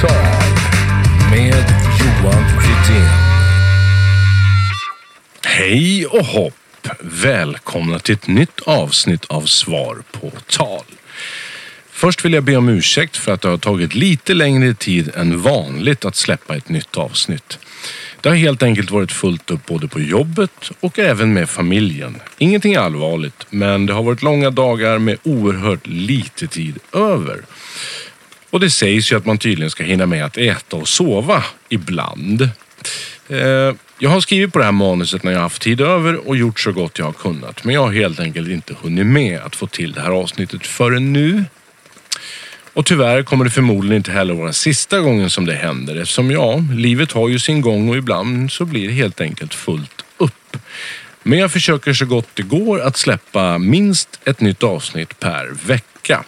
tal med Johan Gridén. Hej och hopp! Välkomna till ett nytt avsnitt av Svar på tal. Först vill jag be om ursäkt för att det har tagit lite längre tid än vanligt att släppa ett nytt avsnitt. Det har helt enkelt varit fullt upp både på jobbet och även med familjen. Ingenting allvarligt, men det har varit långa dagar med oerhört lite tid över. Och det sägs ju att man tydligen ska hinna med att äta och sova ibland. Eh, jag har skrivit på det här manuset när jag haft tid över och gjort så gott jag har kunnat. Men jag har helt enkelt inte hunnit med att få till det här avsnittet förrän nu. Och tyvärr kommer det förmodligen inte heller vara sista gången som det händer eftersom ja, livet har ju sin gång och ibland så blir det helt enkelt fullt upp. Men jag försöker så gott det går att släppa minst ett nytt avsnitt per vecka.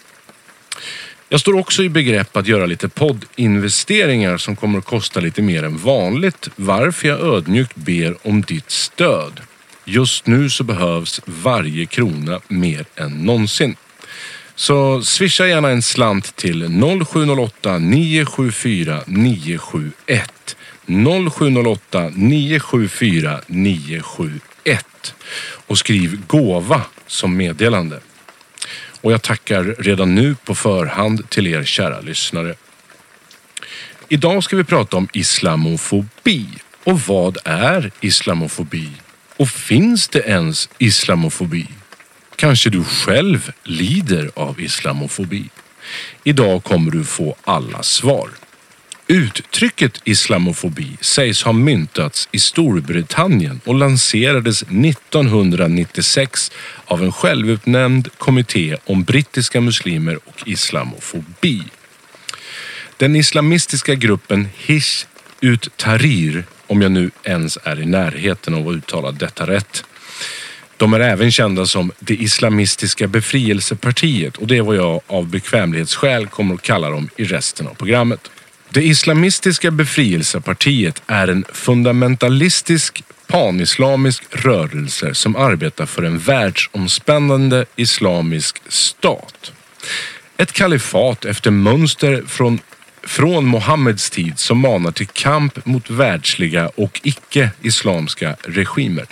Jag står också i begrepp att göra lite poddinvesteringar som kommer att kosta lite mer än vanligt varför jag ödmjukt ber om ditt stöd. Just nu så behövs varje krona mer än någonsin. Så swisha gärna en slant till 0708 974 971. 0708 974 971 och skriv gåva som meddelande. Och jag tackar redan nu på förhand till er kära lyssnare. Idag ska vi prata om islamofobi. Och vad är islamofobi? Och finns det ens islamofobi? Kanske du själv lider av islamofobi? Idag kommer du få alla svar. Uttrycket islamofobi sägs ha myntats i Storbritannien och lanserades 1996 av en självutnämnd kommitté om brittiska muslimer och islamofobi. Den islamistiska gruppen Hish ut Tahrir, om jag nu ens är i närheten av att uttala detta rätt, de är även kända som det islamistiska befrielsepartiet och det är vad jag av bekvämlighetsskäl kommer att kalla dem i resten av programmet. Det islamistiska befrielsepartiet är en fundamentalistisk panislamisk rörelse som arbetar för en världsomspännande islamisk stat. Ett kalifat efter mönster från, från Mohammeds tid som manar till kamp mot världsliga och icke-islamska regimer.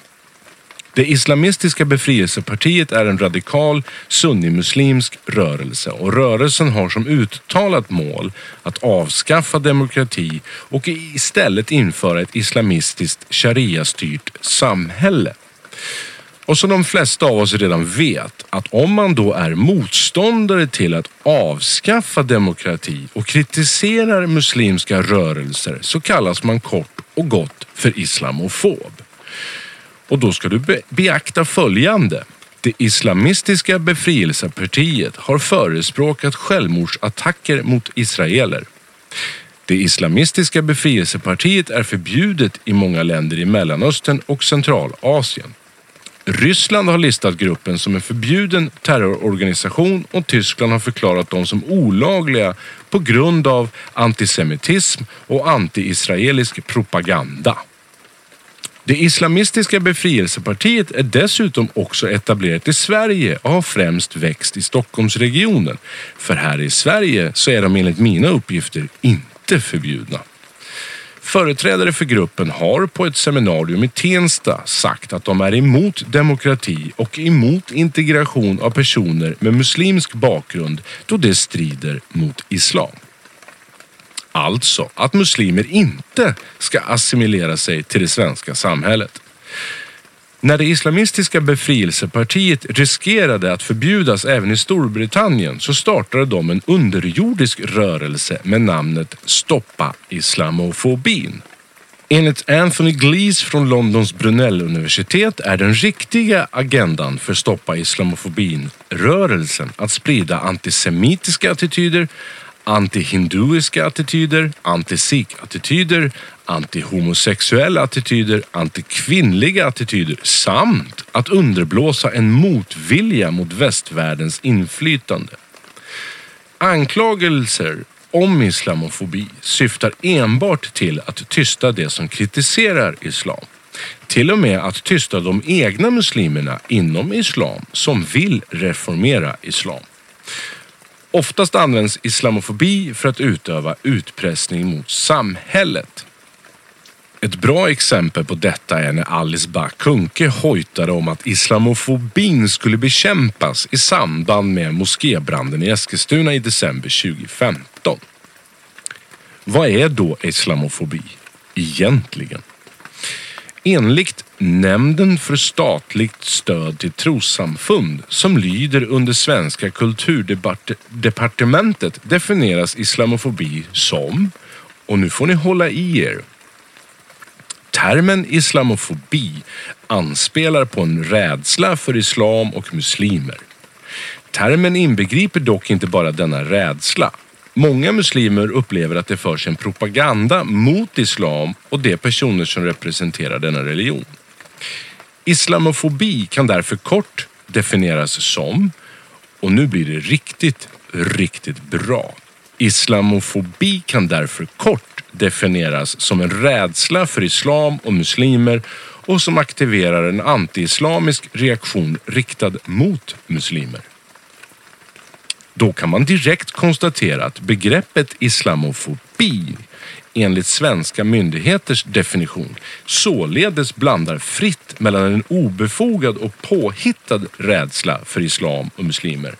Det islamistiska befrielsepartiet är en radikal sunnimuslimsk rörelse och rörelsen har som uttalat mål att avskaffa demokrati och istället införa ett islamistiskt sharia-styrt samhälle. Och som de flesta av oss redan vet att om man då är motståndare till att avskaffa demokrati och kritiserar muslimska rörelser så kallas man kort och gott för islamofob. Och då ska du be beakta följande. Det islamistiska befrielsepartiet har förespråkat självmordsattacker mot israeler. Det islamistiska befrielsepartiet är förbjudet i många länder i Mellanöstern och Centralasien. Ryssland har listat gruppen som en förbjuden terrororganisation och Tyskland har förklarat dem som olagliga på grund av antisemitism och anti-israelisk propaganda. Det islamistiska befrielsepartiet är dessutom också etablerat i Sverige och har främst växt i Stockholmsregionen. För här i Sverige så är de enligt mina uppgifter inte förbjudna. Företrädare för gruppen har på ett seminarium i Tensta sagt att de är emot demokrati och emot integration av personer med muslimsk bakgrund då det strider mot islam. Alltså att muslimer inte ska assimilera sig till det svenska samhället. När det islamistiska befrielsepartiet riskerade att förbjudas även i Storbritannien så startade de en underjordisk rörelse med namnet Stoppa Islamofobin. Enligt Anthony Glees från Londons Brunelluniversitet är den riktiga agendan för Stoppa Islamofobin-rörelsen att sprida antisemitiska attityder, antihinduiska attityder, anti-sikh-attityder, antihomosexuella attityder, antikvinnliga attityder samt att underblåsa en motvilja mot västvärldens inflytande. Anklagelser om islamofobi syftar enbart till att tysta det som kritiserar islam. Till och med att tysta de egna muslimerna inom islam som vill reformera islam. Oftast används islamofobi för att utöva utpressning mot samhället. Ett bra exempel på detta är när Alice Bah Kuhnke hojtade om att islamofobin skulle bekämpas i samband med moskébranden i Eskilstuna i december 2015. Vad är då islamofobi egentligen? Enligt Nämnden för statligt stöd till trossamfund som lyder under svenska kulturdepartementet definieras islamofobi som, och nu får ni hålla i er, Termen islamofobi anspelar på en rädsla för islam och muslimer. Termen inbegriper dock inte bara denna rädsla. Många muslimer upplever att det förs en propaganda mot islam och de personer som representerar denna religion. Islamofobi kan därför kort definieras som, och nu blir det riktigt, riktigt bra. Islamofobi kan därför kort definieras som en rädsla för islam och muslimer och som aktiverar en antiislamisk reaktion riktad mot muslimer. Då kan man direkt konstatera att begreppet islamofobi enligt svenska myndigheters definition således blandar fritt mellan en obefogad och påhittad rädsla för islam och muslimer.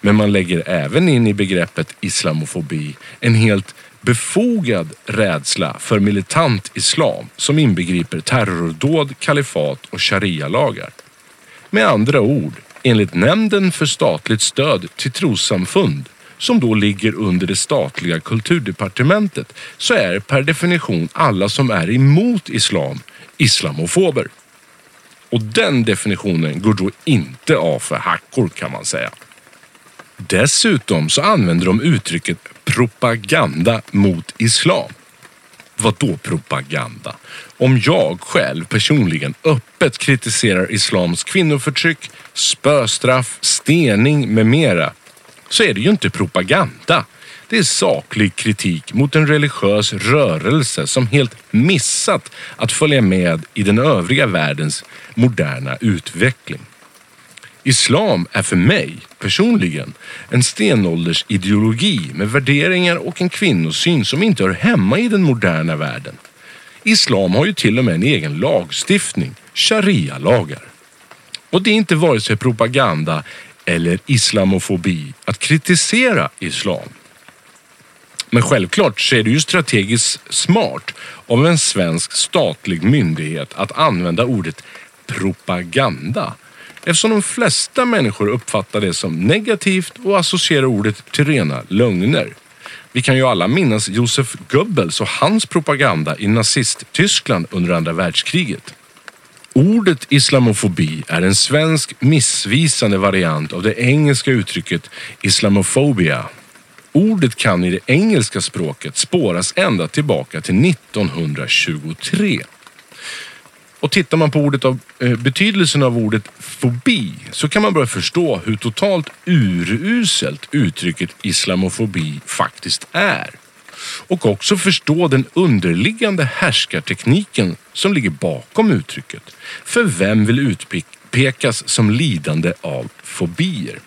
Men man lägger även in i begreppet islamofobi en helt befogad rädsla för militant islam som inbegriper terrordåd, kalifat och sharia-lagar. Med andra ord, enligt Nämnden för statligt stöd till trossamfund som då ligger under det statliga kulturdepartementet så är per definition alla som är emot islam islamofober. Och den definitionen går då inte av för hackor kan man säga. Dessutom så använder de uttrycket propaganda mot islam. Vad då propaganda? Om jag själv personligen öppet kritiserar islams kvinnoförtryck, spöstraff, stening med mera så är det ju inte propaganda. Det är saklig kritik mot en religiös rörelse som helt missat att följa med i den övriga världens moderna utveckling. Islam är för mig personligen en stenåldersideologi med värderingar och en kvinnosyn som inte hör hemma i den moderna världen. Islam har ju till och med en egen lagstiftning, sharia-lagar. Och det är inte vare sig propaganda eller islamofobi att kritisera islam. Men självklart så är det ju strategiskt smart av en svensk statlig myndighet att använda ordet propaganda eftersom de flesta människor uppfattar det som negativt och associerar ordet till rena lögner. Vi kan ju alla minnas Josef Goebbels och hans propaganda i nazist-Tyskland under andra världskriget. Ordet islamofobi är en svensk missvisande variant av det engelska uttrycket islamofobia. Ordet kan i det engelska språket spåras ända tillbaka till 1923. Och tittar man på ordet av, eh, betydelsen av ordet fobi så kan man börja förstå hur totalt uruselt uttrycket islamofobi faktiskt är. Och också förstå den underliggande härskartekniken som ligger bakom uttrycket. För vem vill utpekas som lidande av fobier?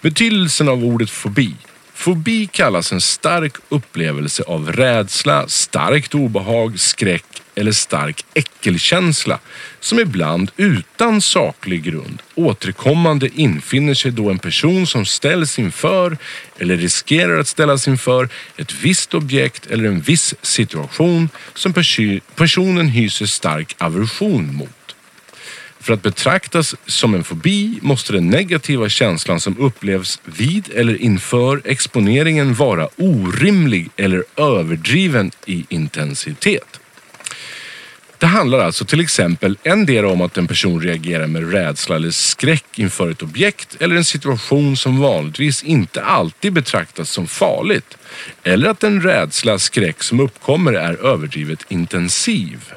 Betydelsen av ordet fobi Fobi kallas en stark upplevelse av rädsla, starkt obehag, skräck eller stark äckelkänsla som ibland utan saklig grund återkommande infinner sig då en person som ställs inför eller riskerar att ställas inför ett visst objekt eller en viss situation som personen hyser stark aversion mot. För att betraktas som en fobi måste den negativa känslan som upplevs vid eller inför exponeringen vara orimlig eller överdriven i intensitet. Det handlar alltså till exempel endera om att en person reagerar med rädsla eller skräck inför ett objekt eller en situation som vanligtvis inte alltid betraktas som farligt. Eller att den rädsla, skräck som uppkommer är överdrivet intensiv.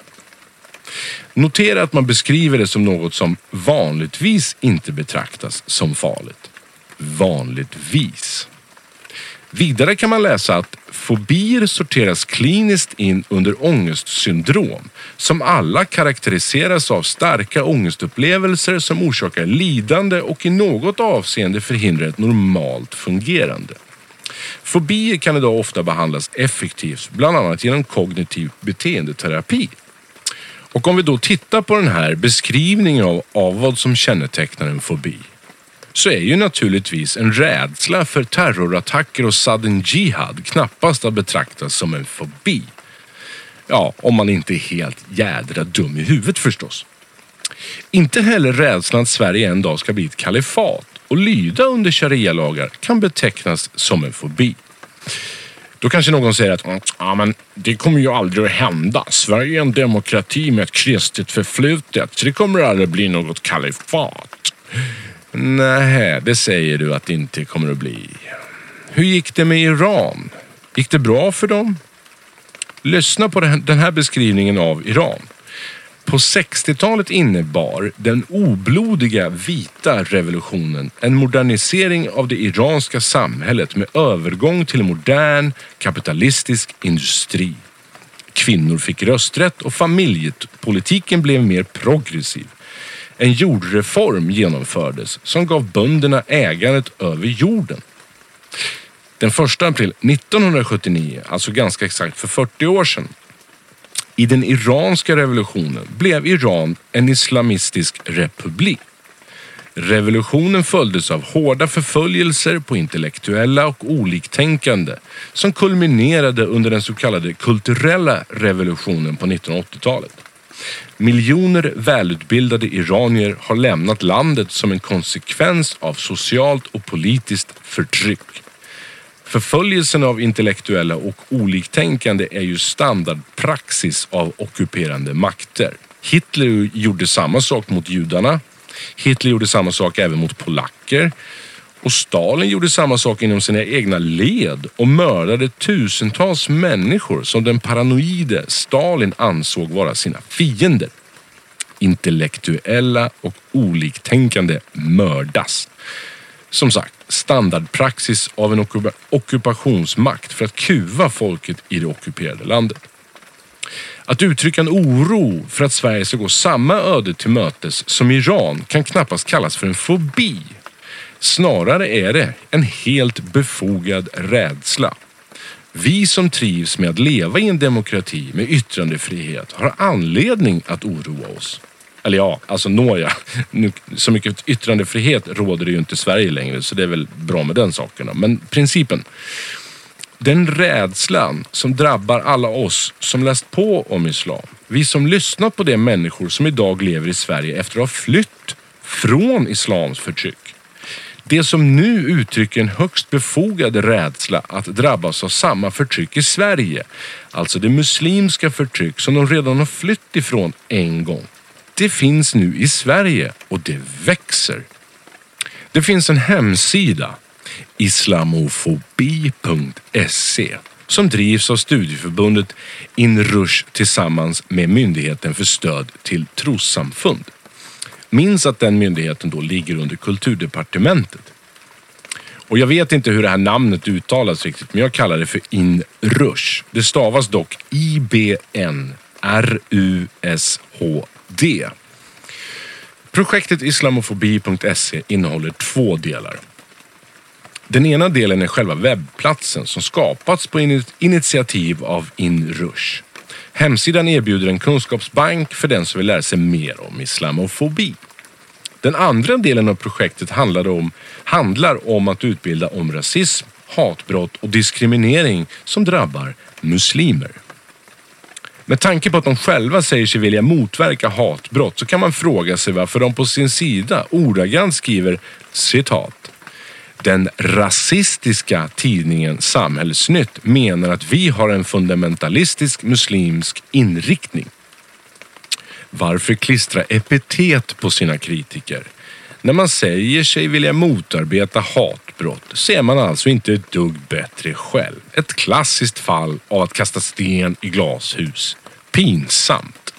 Notera att man beskriver det som något som vanligtvis inte betraktas som farligt. Vanligtvis. Vidare kan man läsa att fobier sorteras kliniskt in under ångestsyndrom som alla karaktäriseras av starka ångestupplevelser som orsakar lidande och i något avseende förhindrar ett normalt fungerande. Fobier kan idag ofta behandlas effektivt, bland annat genom kognitiv beteendeterapi. Och om vi då tittar på den här beskrivningen av, av vad som kännetecknar en fobi så är ju naturligtvis en rädsla för terrorattacker och sudden jihad knappast att betraktas som en fobi. Ja, om man inte är helt jädra dum i huvudet förstås. Inte heller rädslan att Sverige en dag ska bli ett kalifat och lyda under sharia-lagar kan betecknas som en fobi. Då kanske någon säger att mm, ja, men det kommer ju aldrig att hända. Sverige är en demokrati med ett kristet förflutet så det kommer aldrig bli något kalifat. Nej, det säger du att det inte kommer att bli. Hur gick det med Iran? Gick det bra för dem? Lyssna på den här beskrivningen av Iran. På 60-talet innebar den oblodiga vita revolutionen en modernisering av det iranska samhället med övergång till modern kapitalistisk industri. Kvinnor fick rösträtt och familjepolitiken blev mer progressiv. En jordreform genomfördes som gav bönderna ägandet över jorden. Den 1 april 1979, alltså ganska exakt för 40 år sedan, i den iranska revolutionen blev Iran en islamistisk republik. Revolutionen följdes av hårda förföljelser på intellektuella och oliktänkande som kulminerade under den så kallade kulturella revolutionen på 1980-talet. Miljoner välutbildade iranier har lämnat landet som en konsekvens av socialt och politiskt förtryck. Förföljelsen av intellektuella och oliktänkande är ju standardpraxis av ockuperande makter. Hitler gjorde samma sak mot judarna. Hitler gjorde samma sak även mot polacker. Och Stalin gjorde samma sak inom sina egna led och mördade tusentals människor som den paranoide Stalin ansåg vara sina fiender. Intellektuella och oliktänkande mördas. Som sagt, standardpraxis av en ockupationsmakt för att kuva folket i det ockuperade landet. Att uttrycka en oro för att Sverige ska gå samma öde till mötes som Iran kan knappast kallas för en fobi. Snarare är det en helt befogad rädsla. Vi som trivs med att leva i en demokrati med yttrandefrihet har anledning att oroa oss. Eller ja, alltså nåja. Så mycket yttrandefrihet råder det ju inte i Sverige längre så det är väl bra med den saken. Men principen. Den rädslan som drabbar alla oss som läst på om islam. Vi som lyssnat på de människor som idag lever i Sverige efter att ha flytt från islams förtryck. Det som nu uttrycker en högst befogad rädsla att drabbas av samma förtryck i Sverige. Alltså det muslimska förtryck som de redan har flytt ifrån en gång. Det finns nu i Sverige och det växer. Det finns en hemsida, islamofobi.se som drivs av studieförbundet Inrush tillsammans med Myndigheten för stöd till trossamfund. Minns att den myndigheten då ligger under kulturdepartementet. Och jag vet inte hur det här namnet uttalas riktigt, men jag kallar det för Inrush. Det stavas dock IBN. R-U-S-H-D. Projektet islamofobi.se innehåller två delar. Den ena delen är själva webbplatsen som skapats på initiativ av Inrush. Hemsidan erbjuder en kunskapsbank för den som vill lära sig mer om islamofobi. Den andra delen av projektet handlar om, handlar om att utbilda om rasism, hatbrott och diskriminering som drabbar muslimer. Med tanke på att de själva säger sig vilja motverka hatbrott så kan man fråga sig varför de på sin sida ordagrant skriver citat den rasistiska tidningen Samhällsnytt menar att vi har en fundamentalistisk muslimsk inriktning. Varför klistra epitet på sina kritiker? När man säger sig vilja motarbeta hatbrott så är man alltså inte ett dugg bättre själv. Ett klassiskt fall av att kasta sten i glashus. Pinsamt.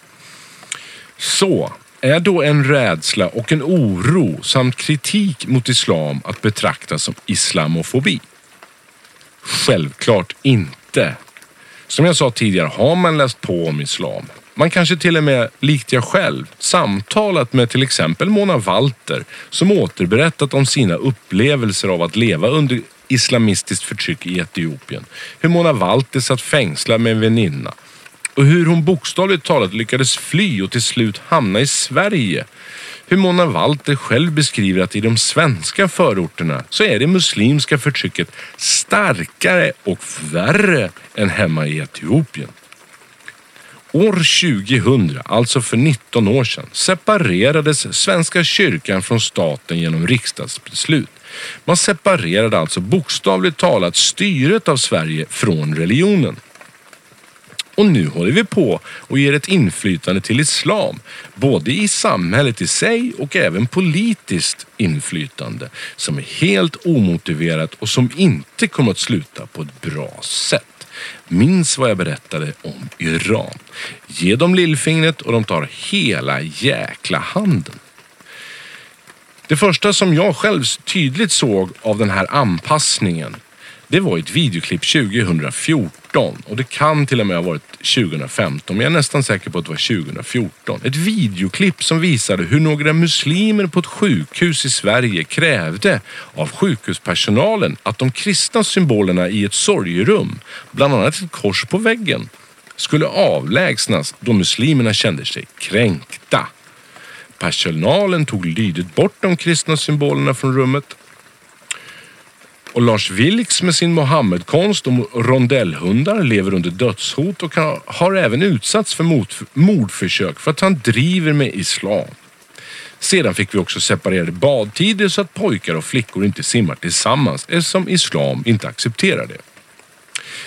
Så, är då en rädsla och en oro samt kritik mot islam att betrakta som islamofobi? Självklart inte. Som jag sa tidigare, har man läst på om islam, man kanske till och med, likt jag själv, samtalat med till exempel Mona Walter som återberättat om sina upplevelser av att leva under islamistiskt förtryck i Etiopien. Hur Mona Walter satt fängslad med en väninna och hur hon bokstavligt talat lyckades fly och till slut hamna i Sverige. Hur Mona Walter själv beskriver att i de svenska förorterna så är det muslimska förtrycket starkare och värre än hemma i Etiopien. År 2000, alltså för 19 år sedan, separerades Svenska kyrkan från staten genom riksdagsbeslut. Man separerade alltså bokstavligt talat styret av Sverige från religionen. Och nu håller vi på och ger ett inflytande till islam, både i samhället i sig och även politiskt inflytande som är helt omotiverat och som inte kommer att sluta på ett bra sätt. Minns vad jag berättade om Iran. Ge dem lillfingret och de tar hela jäkla handen. Det första som jag själv tydligt såg av den här anpassningen det var ett videoklipp 2014 och det kan till och med ha varit 2015 men jag är nästan säker på att det var 2014. Ett videoklipp som visade hur några muslimer på ett sjukhus i Sverige krävde av sjukhuspersonalen att de kristna symbolerna i ett sorgerum, bland annat ett kors på väggen, skulle avlägsnas då muslimerna kände sig kränkta. Personalen tog lydigt bort de kristna symbolerna från rummet och Lars Vilks med sin Mohammedkonst och rondellhundar lever under dödshot och har även utsatts för mordförsök för att han driver med islam. Sedan fick vi också separerade badtider så att pojkar och flickor inte simmar tillsammans eftersom islam inte accepterar det.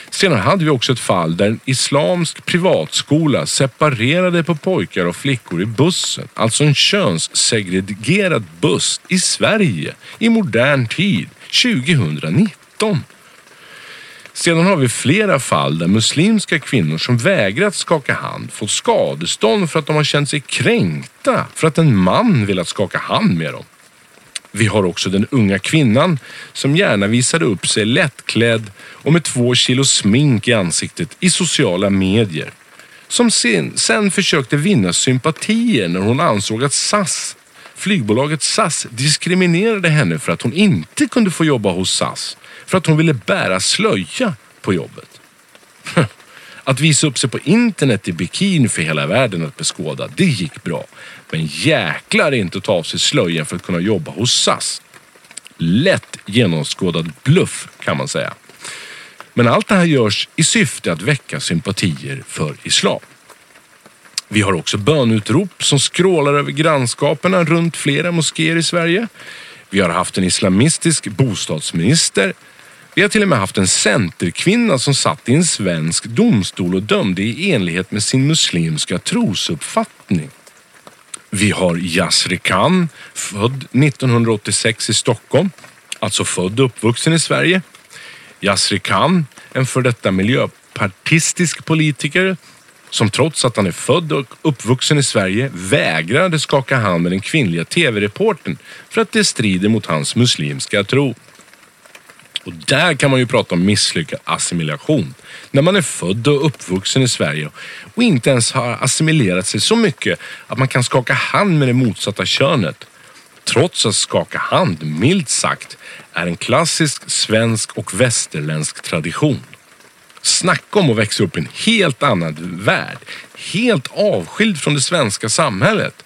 Senare hade vi också ett fall där en islamsk privatskola separerade på pojkar och flickor i bussen. Alltså en könssegregerad buss i Sverige i modern tid 2019. Sedan har vi flera fall där muslimska kvinnor som vägrat skaka hand fått skadestånd för att de har känt sig kränkta för att en man velat skaka hand med dem. Vi har också den unga kvinnan som gärna visade upp sig lättklädd och med två kilo smink i ansiktet i sociala medier. Som sen, sen försökte vinna sympatier när hon ansåg att SAS flygbolaget SAS diskriminerade henne för att hon inte kunde få jobba hos SAS för att hon ville bära slöja på jobbet. Att visa upp sig på internet i bikini för hela världen att beskåda, det gick bra. Men jäklar inte att ta av sig slöjan för att kunna jobba hos SAS. Lätt genomskådad bluff kan man säga. Men allt det här görs i syfte att väcka sympatier för islam. Vi har också bönutrop som skrålar över grannskaperna runt flera moskéer i Sverige. Vi har haft en islamistisk bostadsminister. Vi har till och med haft en centerkvinna som satt i en svensk domstol och dömde i enlighet med sin muslimska trosuppfattning. Vi har Yasri Khan, född 1986 i Stockholm, alltså född och uppvuxen i Sverige. Yasri Khan, en för detta miljöpartistisk politiker som trots att han är född och uppvuxen i Sverige vägrade skaka hand med den kvinnliga TV-reportern för att det strider mot hans muslimska tro. Och där kan man ju prata om misslyckad assimilation. När man är född och uppvuxen i Sverige och inte ens har assimilerat sig så mycket att man kan skaka hand med det motsatta könet. Trots att skaka hand, milt sagt, är en klassisk svensk och västerländsk tradition. Snacka om att växa upp i en helt annan värld. Helt avskild från det svenska samhället.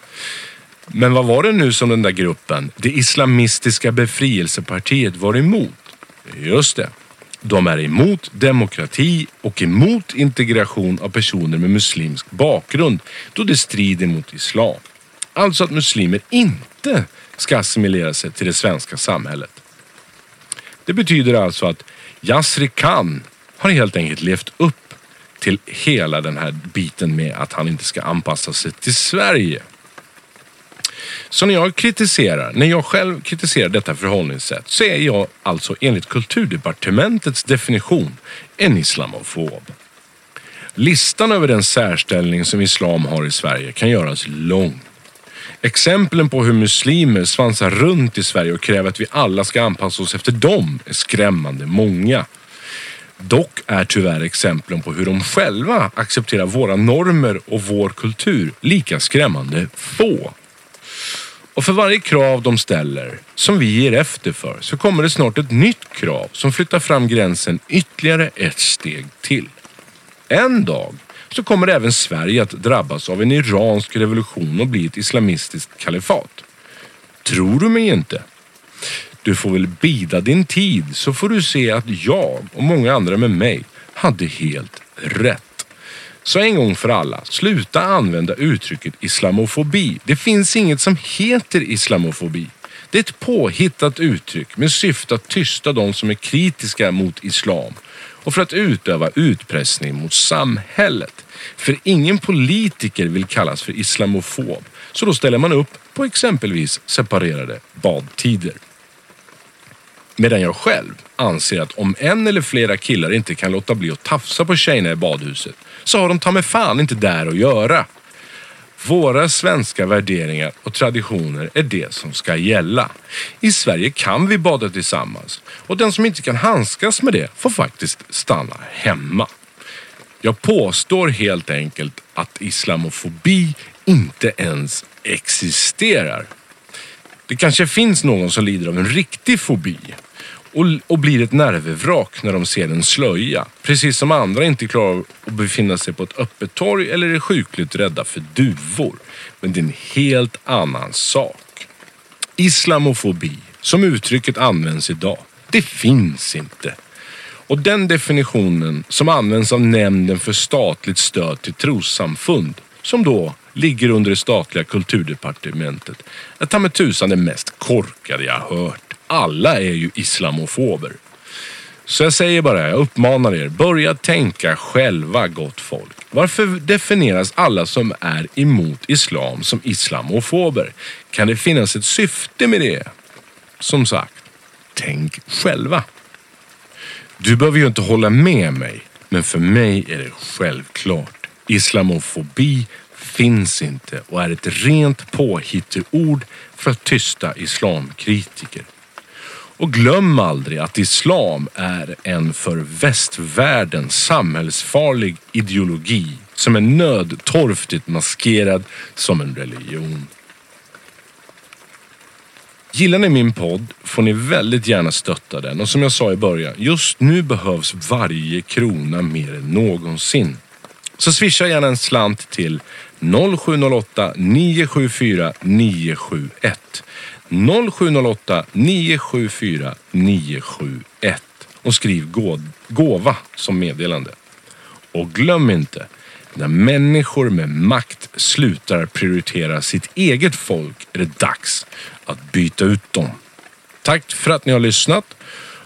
Men vad var det nu som den där gruppen, det islamistiska befrielsepartiet, var emot? Just det. De är emot demokrati och emot integration av personer med muslimsk bakgrund då det strider mot islam. Alltså att muslimer inte ska assimilera sig till det svenska samhället. Det betyder alltså att Yasri Khan har helt enkelt levt upp till hela den här biten med att han inte ska anpassa sig till Sverige. Så när jag kritiserar, när jag själv kritiserar detta förhållningssätt så är jag alltså enligt kulturdepartementets definition en islamofob. Listan över den särställning som islam har i Sverige kan göras lång. Exemplen på hur muslimer svansar runt i Sverige och kräver att vi alla ska anpassa oss efter dem är skrämmande många. Dock är tyvärr exemplen på hur de själva accepterar våra normer och vår kultur lika skrämmande få. Och för varje krav de ställer, som vi ger efter för, så kommer det snart ett nytt krav som flyttar fram gränsen ytterligare ett steg till. En dag så kommer även Sverige att drabbas av en iransk revolution och bli ett islamistiskt kalifat. Tror du mig inte? Du får väl bida din tid så får du se att jag och många andra med mig hade helt rätt. Så en gång för alla, sluta använda uttrycket islamofobi. Det finns inget som heter islamofobi. Det är ett påhittat uttryck med syfte att tysta de som är kritiska mot islam och för att utöva utpressning mot samhället. För ingen politiker vill kallas för islamofob, så då ställer man upp på exempelvis separerade badtider. Medan jag själv anser att om en eller flera killar inte kan låta bli att tafsa på tjejerna i badhuset så har de ta mig fan inte där att göra. Våra svenska värderingar och traditioner är det som ska gälla. I Sverige kan vi bada tillsammans och den som inte kan handskas med det får faktiskt stanna hemma. Jag påstår helt enkelt att islamofobi inte ens existerar. Det kanske finns någon som lider av en riktig fobi och, och blir ett nervvrak när de ser en slöja. Precis som andra inte klarar att befinna sig på ett öppet torg eller är sjukligt rädda för duvor. Men det är en helt annan sak. Islamofobi, som uttrycket används idag, det finns inte. Och den definitionen som används av Nämnden för statligt stöd till trossamfund, som då ligger under det statliga kulturdepartementet, är ta med tusan det mest korkade jag hört. Alla är ju islamofober. Så jag säger bara, jag uppmanar er, börja tänka själva gott folk. Varför definieras alla som är emot islam som islamofober? Kan det finnas ett syfte med det? Som sagt, tänk själva. Du behöver ju inte hålla med mig, men för mig är det självklart. Islamofobi finns inte och är ett rent påhitteord för att tysta islamkritiker. Och glöm aldrig att islam är en för västvärlden samhällsfarlig ideologi som är nödtorftigt maskerad som en religion. Gillar ni min podd får ni väldigt gärna stötta den och som jag sa i början, just nu behövs varje krona mer än någonsin. Så swisha gärna en slant till 0708 974 971. 0708 974 971 och skriv gåva som meddelande. Och glöm inte, när människor med makt slutar prioritera sitt eget folk är det dags att byta ut dem. Tack för att ni har lyssnat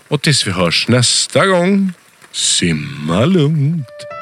och tills vi hörs nästa gång, simma lugnt.